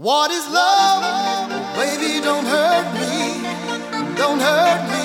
What is love? Baby, don't hurt me. Don't hurt me.